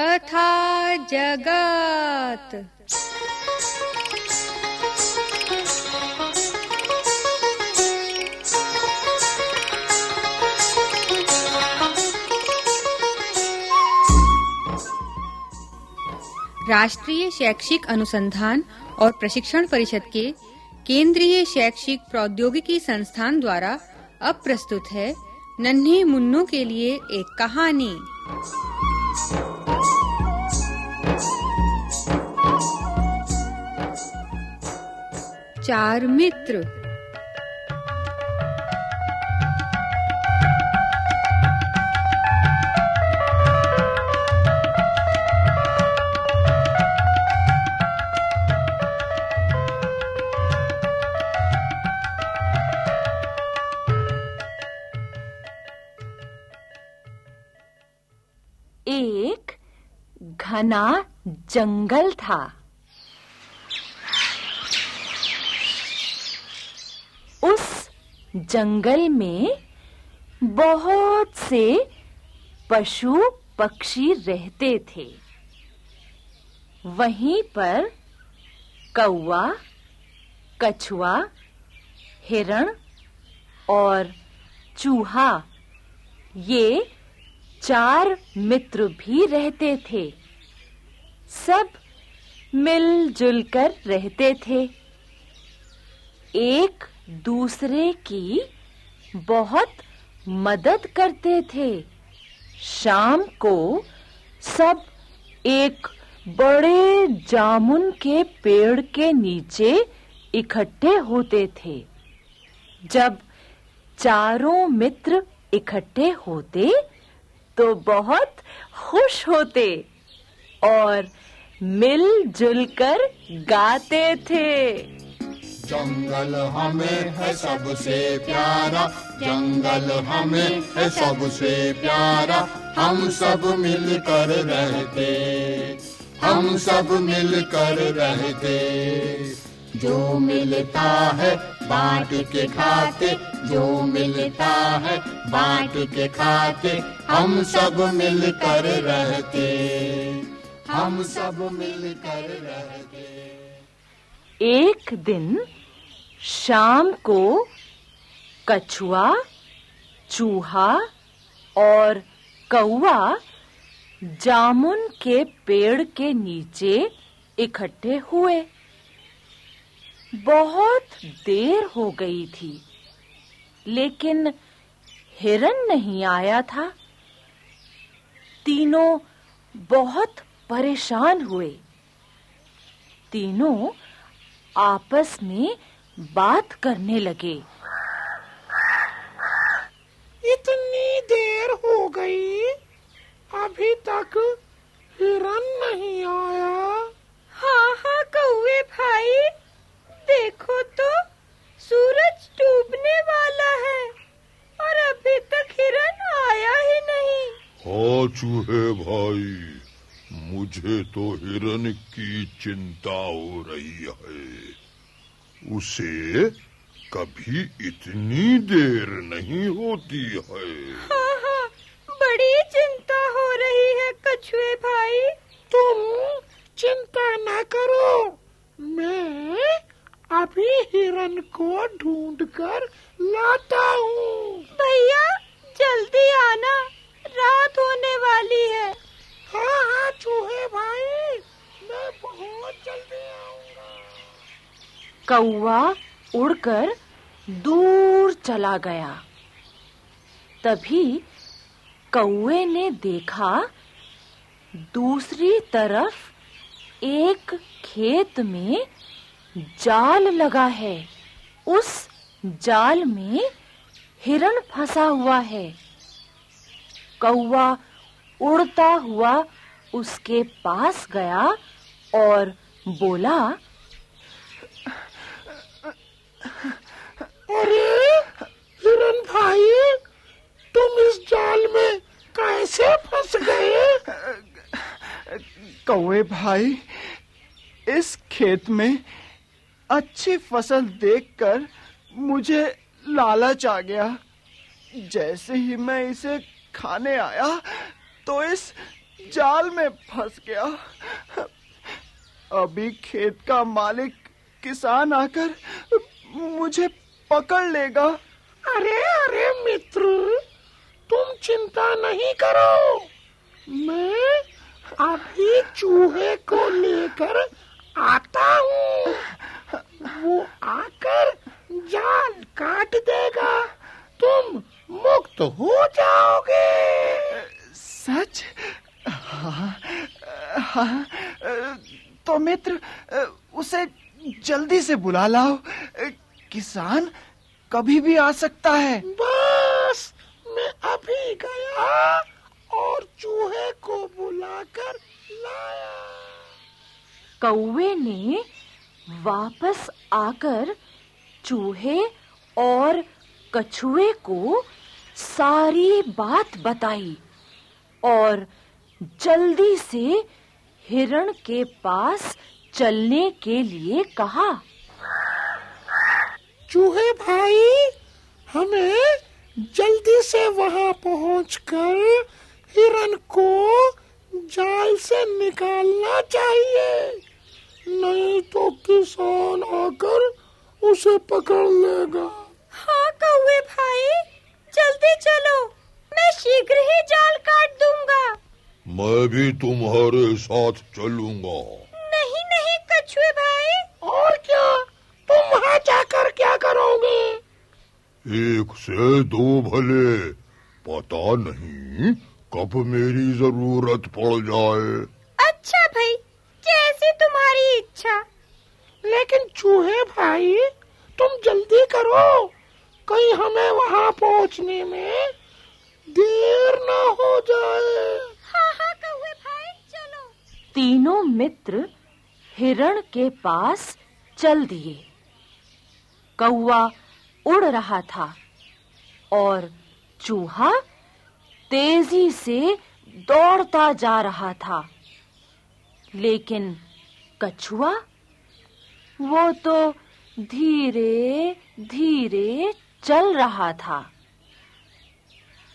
कथा जगत। राष्ट्रीय शैक्षिक अनुसंधान और प्रशिक्षण परिषद के केंद्रीय शैक्षिक प्रौद्योगिकी संस्थान द्वारा अब प्रस्तुत है नन्हे मुन्नों के लिए एक कहानी। चार मित्र। एक घना जंगल था उस जंगल में बहुत से पशु पक्षी रहते थे। वहीं पर कौवा, कछुआ, हिरण और चूहा, ये चार मित्र भी रहते थे। सब मिलजुल कर रहते थे। एक दूसरे की बहुत मदद करते थे। शाम को सब एक बड़े जामुन के पेड़ के नीचे इकट्ठे होते थे। जब चारों मित्र इकट्ठे होते तो बहुत खुश होते और मिलजुल कर गाते थे। जंगल हमें है सबसे प्यारा, जंगल हमें है सबसे प्यारा, हम सब मिलकर रहते, हम सब मिलकर रहते। जो मिलता है बांट के खाते, जो मिलता है बांट के खाते, हम सब मिलकर रहते, हम सब मिलकर रहते। एक दिन शाम को कछुआ, चूहा और कौवा जामुन के पेड़ के नीचे इकट्ठे हुए। बहुत देर हो गई थी, लेकिन हिरन नहीं आया था। तीनों बहुत परेशान हुए। तीनों आपस में बात करने लगे। इतनी देर हो गई। अभी तक हिरन नहीं आया। हाँ हाँ कौवे भाई। देखो तो सूरज डूबने वाला है। और अभी तक हिरन आया ही नहीं। हाँ चूहे भाई मुझे तो हिरन की चिंता हो रही है। उसे कभी इतनी देर नहीं होती है। हाँ हाँ बड़ी चिंता हो रही है कछुए भाई। तुम चिंता न करो। मैं अभी हिरन को ढूंढकर लाता हूँ। भैया जल्दी आना रात होने वाली है हाँ हाँ चूहे भाई मैं बहुत जल्दी आऊँगा कौवा उड़कर दूर चला गया। तभी कौवे ने देखा, दूसरी तरफ़ एक खेत में जाल लगा है। उस जाल में हिरण फंसा हुआ है। कौवा उड़ता हुआ उसके पास गया और बोला अरे, हिरन भाई, तुम इस जाल में कैसे फंस गए? कौवे भाई, इस खेत में अच्छी फ़सल देखकर मुझे लालच आ गया। जैसे ही मैं इसे खाने आया तो इस जाल में फंस गया। अभी खेत का मालिक किसान आकर मुझे पकड़ लेगा। अरे अरे मित्र तुम चिंता नहीं करो। मैं अभी चूहे को लेकर आता हूँ। वो आकर जाल काट देगा। तुम मुक्त हो जाओगे। सच? हाँ, हाँ, तो मित्र उसे जल्दी से बुला लाओ। किसान कभी भी आ सकता है। बस मैं अभी गया और चूहे को बुलाकर लाया। कौवे ने वापस आकर चूहे और कछुए को सारी बात बताई और जल्दी से हिरण के पास चलने के लिए कहा। चूहे भाई हमें जल्दी से वहाँ पहुंचकर हिरन को जाल से निकालना चाहिए। नहीं तो किसान आकर उसे पकड़ लेगा। हाँ कौवे भाई जल्दी चलो। मैं शीघ्र ही जाल काट दूँगा। मैं भी तुम्हारे साथ चलूँगा नहीं नहीं कछुए भाई और क्या तुम वहाँ जाकर क्या करोगे एक से दो भले। पता नहीं कब मेरी ज़रूरत पड़ जाए। अच्छा भाई जैसी तुम्हारी इच्छा। लेकिन चूहे भाई तुम जल्दी करो। कहीं हमें वहाँ पहुँचने में देर न हो जाए। हाँ हाँ कौवे भाई चलो। तीनों मित्र हिरण के पास चल दिए। कौवा उड़ रहा था और चूहा तेज़ी से दौड़ता जा रहा था। लेकिन कछुआ, वो तो धीरे धीरे चल रहा था।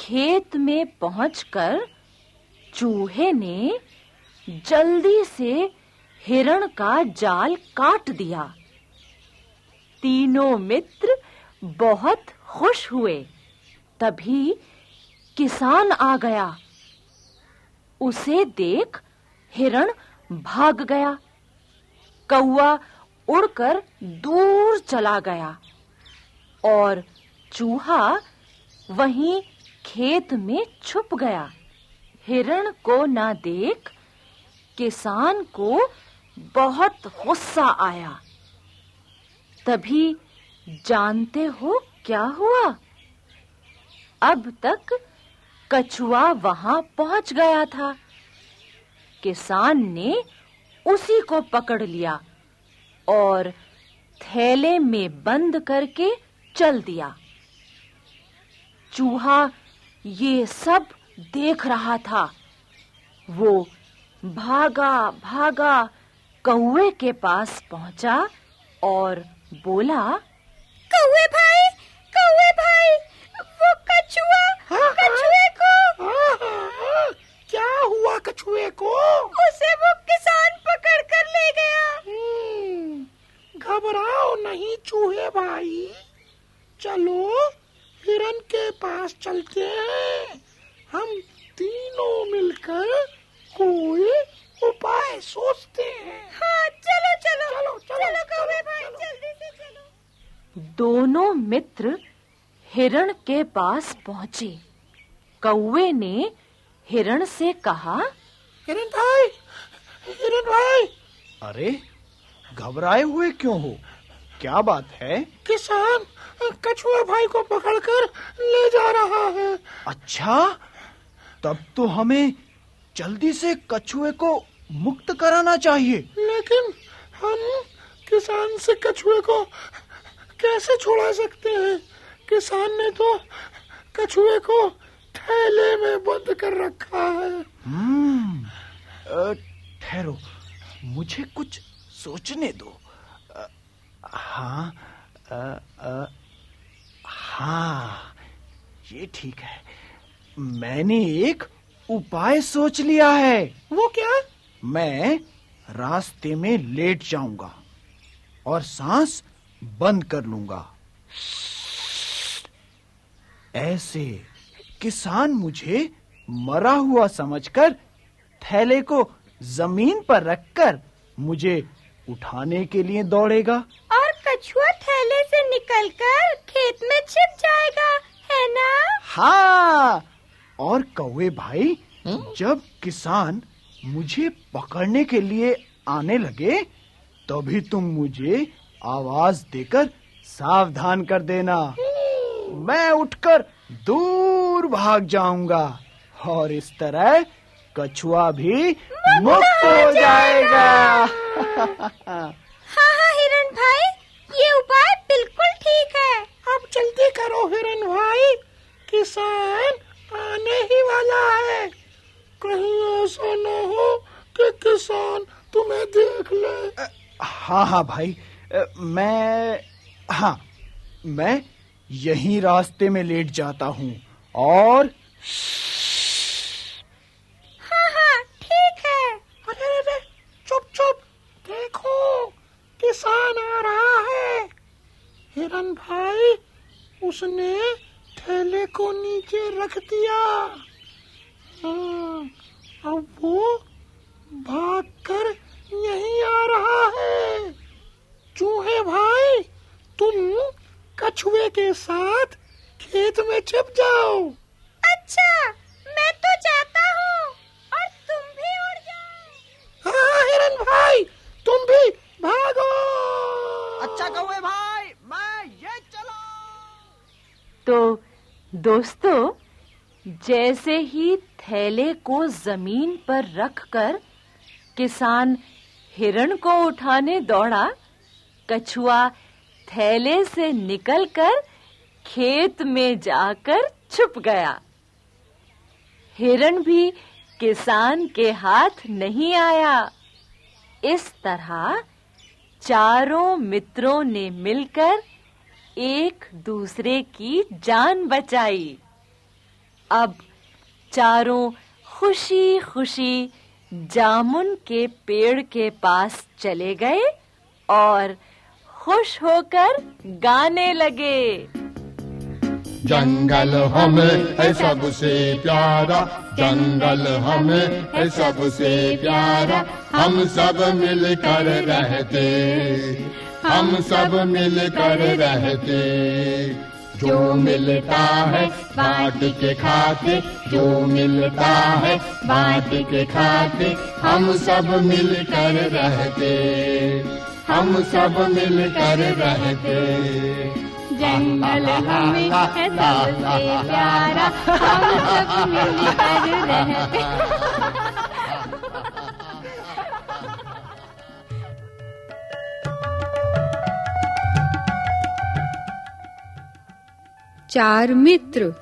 खेत में पहुंचकर चूहे ने जल्दी से हिरण का जाल काट दिया। तीनों मित्र बहुत खुश हुए। तभी किसान आ गया। उसे देख हिरण भाग गया। कौआ उड़कर दूर चला गया और चूहा वहीं खेत में छुप गया। हिरण को ना देख किसान को बहुत गुस्सा आया। तभी जानते हो क्या हुआ? अब तक कछुआ वहाँ पहुँच गया था। किसान ने उसी को पकड़ लिया और थैले में बंद करके चल दिया। चूहा ये सब देख रहा था। वो भागा भागा कौवे के पास पहुँचा और बोला कौवे भाई कौवे भाई वो कछुआ हाँ, कछुए को। हाँ, हाँ, हाँ, क्या हुआ कछुए को? उसे वो किसान पकड़ कर ले गया। हम्म, घबराओ नहीं चूहे भाई। चलो हिरन के पास चलते हैं। हम तीनों मिलकर कोई उपाय सोचते हैं हाँ चलो चलो चलो, चलो, चलो कौवे चलो, भाई चलो। जल्दी से चलो दोनों मित्र हिरण के पास पहुँचे। कौवे ने हिरण से कहा हिरन भाई हिरन भाई। अरे घबराए हुए क्यों हो? क्या बात है? किसान कछुआ भाई को पकड़कर ले जा रहा है। अच्छा तब तो हमें जल्दी से कछुए को मुक्त कराना चाहिए। लेकिन हम किसान से कछुए को कैसे छुड़ा सकते हैं? किसान ने तो कछुए को थैले में बंद कर रखा है। हम्म। ठहरो मुझे कुछ सोचने दो। हाँ हाँ ये ठीक है। मैंने एक उपाय सोच लिया है। वो क्या? मैं रास्ते में लेट जाऊँगा और सांस बंद कर लूँगा। ऐसे किसान मुझे मरा हुआ समझकर थैले को ज़मीन पर रखकर मुझे उठाने के लिए दौड़ेगा। और कछुआ थैले से निकलकर खेत में छिप जाएगा है ना? हाँ और कौवे भाई जब किसान मुझे पकड़ने के लिए आने लगे तभी तुम मुझे आवाज़ देकर सावधान कर देना। मैं उठकर दूर भाग जाऊँगा और इस तरह कछुआ भी मुक्त हो जाएगा। हाँ हाँ हिरण भाई ये उपाय बिल्कुल ठीक है। अब जल्दी करो हिरन भाई। किसान आने ही वाला है। कहीं ऐसा न हो कि किसान तुम्हें देख ले। हाँ हाँ भाई मैं हाँ मैं यही रास्ते में लेट जाता हूँ। और हाँ हाँ ठीक है। अरे अरे चुप चुप। देखो किसान आ रहा है। हिरन भाई उसने थैले को नीचे रख दिया। हाँ, अब वो भागकर यहीं आ रहा है। चूहे भाई तुम कछुए के साथ खेत में छिप जाओ। अच्छा मैं तो चाहता हूँ और तुम भी उड़ जाओ। हाँ हिरन भाई तुम भी भागो। अच्छा कौवे भाई मैं ये चला। तो दोस्तों जैसे ही थैले को ज़मीन पर रखकर किसान हिरण को उठाने दौड़ा कछुआ थैले से निकलकर खेत में जाकर छुप गया। हिरण भी किसान के हाथ नहीं आया। इस तरह चारों मित्रों ने मिलकर एक दूसरे की जान बचाई। अब चारों खुशी खुशी जामुन के पेड़ के पास चले गए और खुश होकर गाने लगे। जंगल हमें है सबसे प्यारा। जंगल हमें है सबसे प्यारा। हम सब मिलकर रहते। हम सब मिलकर रहते। जो मिलता है बांट के खाते। जो मिलता है बांट के खाते। हम सब मिलकर रहते। हम सब मिलकर रहते। जंगल हमें प्यारा हम सब मिलकर रहते। चार मित्र।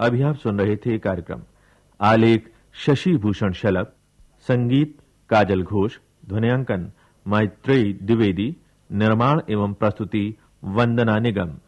अभी आप सुन रहे थे कार्यक्रम। आलेख शशि भूषण शलभ, संगीत, काजल घोष, ध्वनियांकन, मैत्रेयी द्विवेदी, निर्माण एवं प्रस्तुति, वंदना निगम।